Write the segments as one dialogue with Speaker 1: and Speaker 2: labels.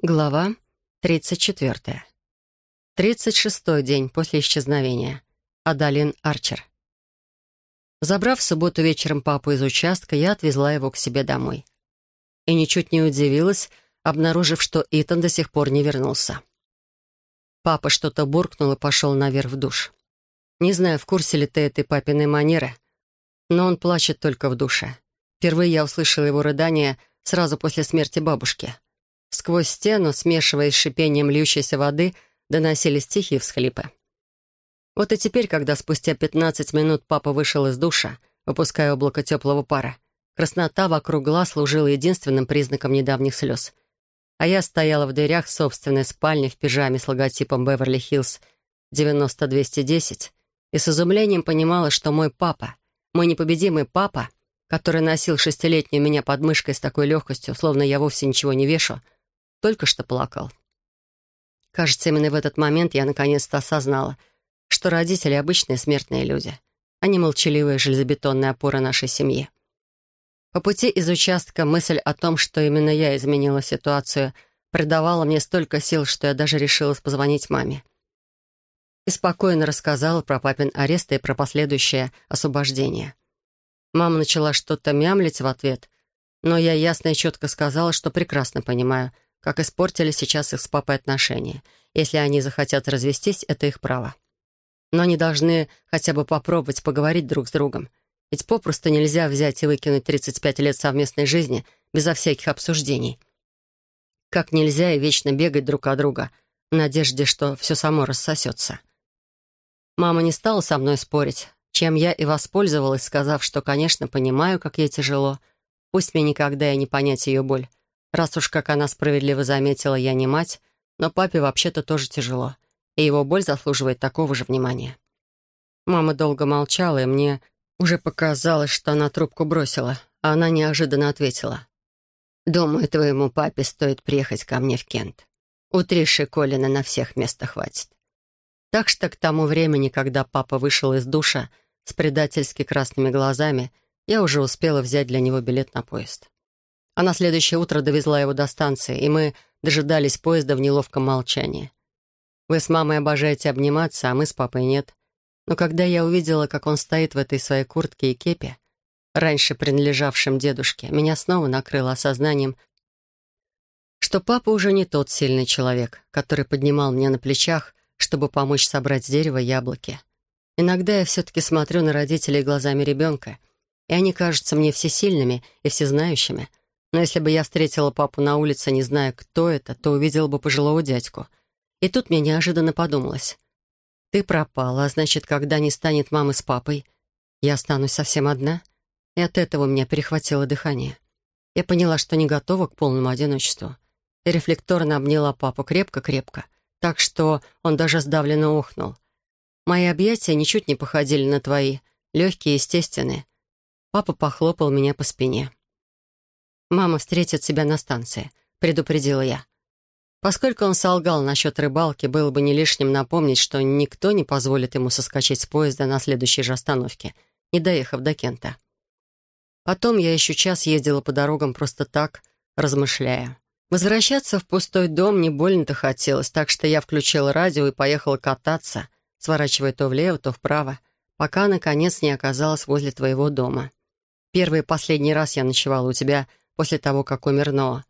Speaker 1: Глава 34. 36-й день после исчезновения. Адалин Арчер. Забрав в субботу вечером папу из участка, я отвезла его к себе домой. И ничуть не удивилась, обнаружив, что Итан до сих пор не вернулся. Папа что-то буркнул и пошел наверх в душ. Не знаю, в курсе ли ты этой папиной манеры, но он плачет только в душе. Впервые я услышала его рыдание сразу после смерти бабушки — Сквозь стену, смешиваясь с шипением льющейся воды, доносились тихие всхлипы. Вот и теперь, когда спустя 15 минут папа вышел из душа, выпуская облако теплого пара, краснота вокруг глаз служила единственным признаком недавних слез. А я стояла в дверях собственной спальни в пижаме с логотипом «Беверли-Хиллз» 90210 и с изумлением понимала, что мой папа, мой непобедимый папа, который носил шестилетнюю меня под мышкой с такой легкостью, словно я вовсе ничего не вешу, только что плакал. Кажется, именно в этот момент я наконец-то осознала, что родители — обычные смертные люди. Они молчаливые железобетонные опоры нашей семьи. По пути из участка мысль о том, что именно я изменила ситуацию, придавала мне столько сил, что я даже решилась позвонить маме. И спокойно рассказала про папин арест и про последующее освобождение. Мама начала что-то мямлить в ответ, но я ясно и четко сказала, что прекрасно понимаю — как испортили сейчас их с папой отношения. Если они захотят развестись, это их право. Но они должны хотя бы попробовать поговорить друг с другом. Ведь попросту нельзя взять и выкинуть 35 лет совместной жизни безо всяких обсуждений. Как нельзя и вечно бегать друг от друга в надежде, что все само рассосется. Мама не стала со мной спорить, чем я и воспользовалась, сказав, что, конечно, понимаю, как ей тяжело. Пусть мне никогда и не понять ее боль. Раз уж, как она справедливо заметила, я не мать, но папе вообще-то тоже тяжело, и его боль заслуживает такого же внимания. Мама долго молчала, и мне уже показалось, что она трубку бросила, а она неожиданно ответила. «Думаю, твоему папе стоит приехать ко мне в Кент. У Триши Колина на всех местах хватит». Так что к тому времени, когда папа вышел из душа с предательски красными глазами, я уже успела взять для него билет на поезд. А на следующее утро довезла его до станции, и мы дожидались поезда в неловком молчании. Вы с мамой обожаете обниматься, а мы с папой нет. Но когда я увидела, как он стоит в этой своей куртке и кепе, раньше принадлежавшем дедушке, меня снова накрыло осознанием, что папа уже не тот сильный человек, который поднимал меня на плечах, чтобы помочь собрать с дерева яблоки. Иногда я все-таки смотрю на родителей глазами ребенка, и они кажутся мне всесильными и всезнающими, но если бы я встретила папу на улице, не зная, кто это, то увидела бы пожилого дядьку. И тут мне неожиданно подумалось. Ты пропала, а значит, когда не станет мамы с папой, я останусь совсем одна. И от этого меня перехватило дыхание. Я поняла, что не готова к полному одиночеству. И рефлекторно обняла папу крепко-крепко, так что он даже сдавленно охнул. Мои объятия ничуть не походили на твои, легкие и естественные. Папа похлопал меня по спине. «Мама встретит себя на станции», — предупредила я. Поскольку он солгал насчет рыбалки, было бы не лишним напомнить, что никто не позволит ему соскочить с поезда на следующей же остановке, не доехав до Кента. Потом я еще час ездила по дорогам просто так, размышляя. Возвращаться в пустой дом не больно-то хотелось, так что я включила радио и поехала кататься, сворачивая то влево, то вправо, пока, наконец, не оказалась возле твоего дома. Первый и последний раз я ночевала у тебя после того, как умер Ноа.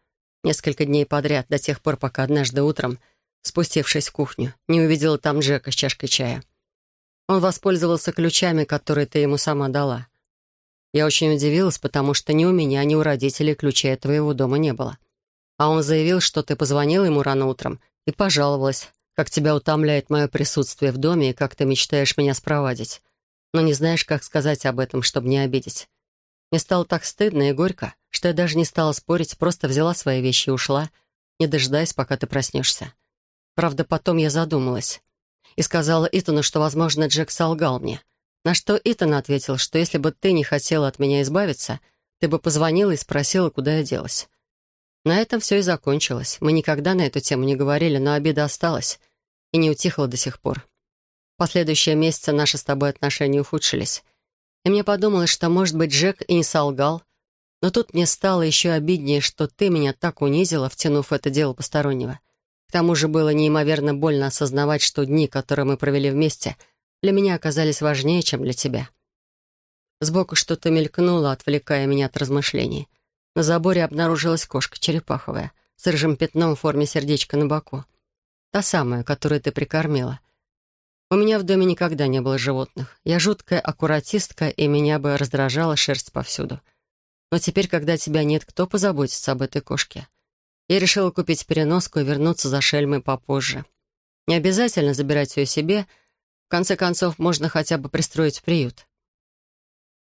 Speaker 1: Несколько дней подряд, до тех пор, пока однажды утром, спустившись в кухню, не увидела там Джека с чашкой чая. Он воспользовался ключами, которые ты ему сама дала. Я очень удивилась, потому что ни у меня, ни у родителей ключей от твоего дома не было. А он заявил, что ты позвонила ему рано утром и пожаловалась, как тебя утомляет мое присутствие в доме и как ты мечтаешь меня спровадить. Но не знаешь, как сказать об этом, чтобы не обидеть. Мне стало так стыдно и горько, что я даже не стала спорить, просто взяла свои вещи и ушла, не дожидаясь, пока ты проснешься. Правда, потом я задумалась и сказала Итану, что, возможно, Джек солгал мне. На что Итан ответил, что если бы ты не хотела от меня избавиться, ты бы позвонила и спросила, куда я делась. На этом все и закончилось. Мы никогда на эту тему не говорили, но обида осталась и не утихла до сих пор. Последующие месяцы наши с тобой отношения ухудшились. И мне подумалось, что, может быть, Джек и не солгал, Но тут мне стало еще обиднее, что ты меня так унизила, втянув это дело постороннего. К тому же было неимоверно больно осознавать, что дни, которые мы провели вместе, для меня оказались важнее, чем для тебя. Сбоку что-то мелькнуло, отвлекая меня от размышлений. На заборе обнаружилась кошка черепаховая с рыжим пятном в форме сердечка на боку. Та самая, которую ты прикормила. У меня в доме никогда не было животных. Я жуткая аккуратистка, и меня бы раздражала шерсть повсюду. Но теперь, когда тебя нет, кто позаботится об этой кошке? Я решила купить переноску и вернуться за шельмой попозже. Не обязательно забирать ее себе. В конце концов, можно хотя бы пристроить в приют.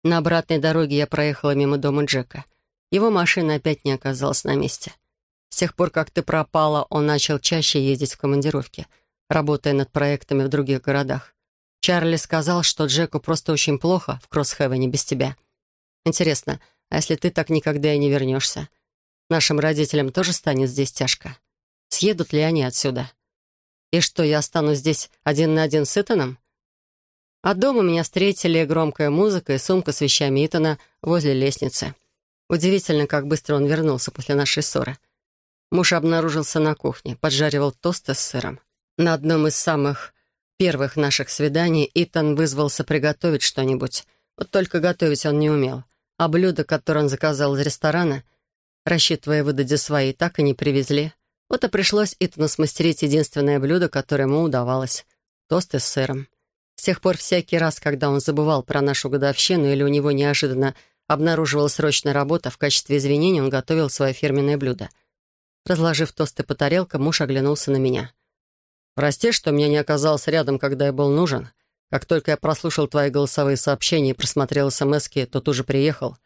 Speaker 1: На обратной дороге я проехала мимо дома Джека. Его машина опять не оказалась на месте. С тех пор, как ты пропала, он начал чаще ездить в командировки, работая над проектами в других городах. Чарли сказал, что Джеку просто очень плохо в Кроссхевене без тебя. Интересно, а если ты так никогда и не вернешься? Нашим родителям тоже станет здесь тяжко. Съедут ли они отсюда? И что, я останусь здесь один на один с Итаном? А дома меня встретили громкая музыка и сумка с вещами Итана возле лестницы. Удивительно, как быстро он вернулся после нашей ссоры. Муж обнаружился на кухне, поджаривал тосты с сыром. На одном из самых первых наших свиданий Итан вызвался приготовить что-нибудь. Вот только готовить он не умел — а блюда, которые он заказал из ресторана, рассчитывая выдать за свои, так и не привезли. Вот и пришлось Итану смастерить единственное блюдо, которое ему удавалось — тосты с сыром. С тех пор всякий раз, когда он забывал про нашу годовщину или у него неожиданно обнаруживалась срочная работа, в качестве извинений он готовил свое фирменное блюдо. Разложив тосты по тарелкам, муж оглянулся на меня. «Прости, что меня не оказалось рядом, когда я был нужен. Как только я прослушал твои голосовые сообщения и просмотрел смс то тут же приехал.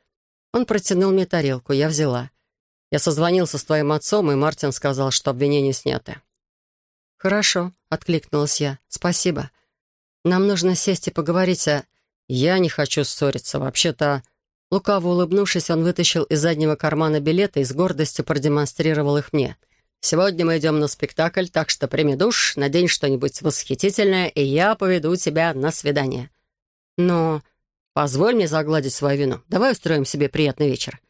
Speaker 1: Он протянул мне тарелку, я взяла. Я созвонился с твоим отцом, и Мартин сказал, что обвинения сняты. «Хорошо», — откликнулась я. «Спасибо. Нам нужно сесть и поговорить о...» «Я не хочу ссориться. Вообще-то...» Лукаво улыбнувшись, он вытащил из заднего кармана билеты и с гордостью продемонстрировал их мне — Сегодня мы идем на спектакль, так что прими душ, надень что-нибудь восхитительное, и я поведу тебя на свидание. Но позволь мне загладить свою вину. Давай устроим себе приятный вечер.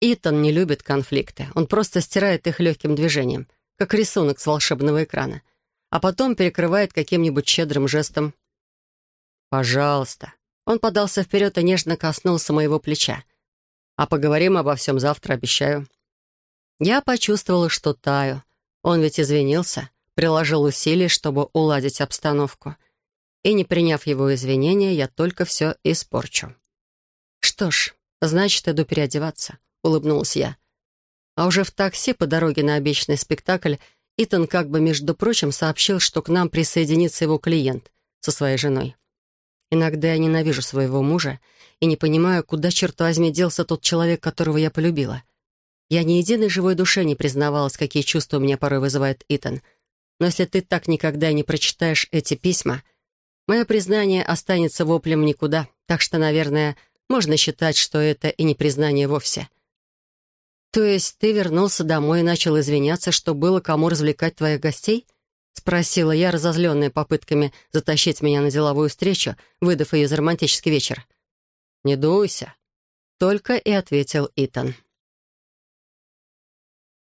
Speaker 1: Итан не любит конфликты. Он просто стирает их легким движением, как рисунок с волшебного экрана, а потом перекрывает каким-нибудь щедрым жестом. «Пожалуйста». Он подался вперед и нежно коснулся моего плеча. «А поговорим обо всем завтра, обещаю». Я почувствовала, что таю. Он ведь извинился, приложил усилия, чтобы уладить обстановку. И не приняв его извинения, я только все испорчу. «Что ж, значит, иду переодеваться», — улыбнулась я. А уже в такси по дороге на обещанный спектакль Итан как бы, между прочим, сообщил, что к нам присоединится его клиент со своей женой. Иногда я ненавижу своего мужа и не понимаю, куда, черт возьми, делся тот человек, которого я полюбила — я ни единой живой душе не признавалась, какие чувства у меня порой вызывает Итан. Но если ты так никогда не прочитаешь эти письма, мое признание останется воплем никуда, так что, наверное, можно считать, что это и не признание вовсе. То есть ты вернулся домой и начал извиняться, что было кому развлекать твоих гостей? Спросила я, разозленная попытками затащить меня на деловую встречу, выдав ее за романтический вечер. «Не дуйся», — только и ответил Итан.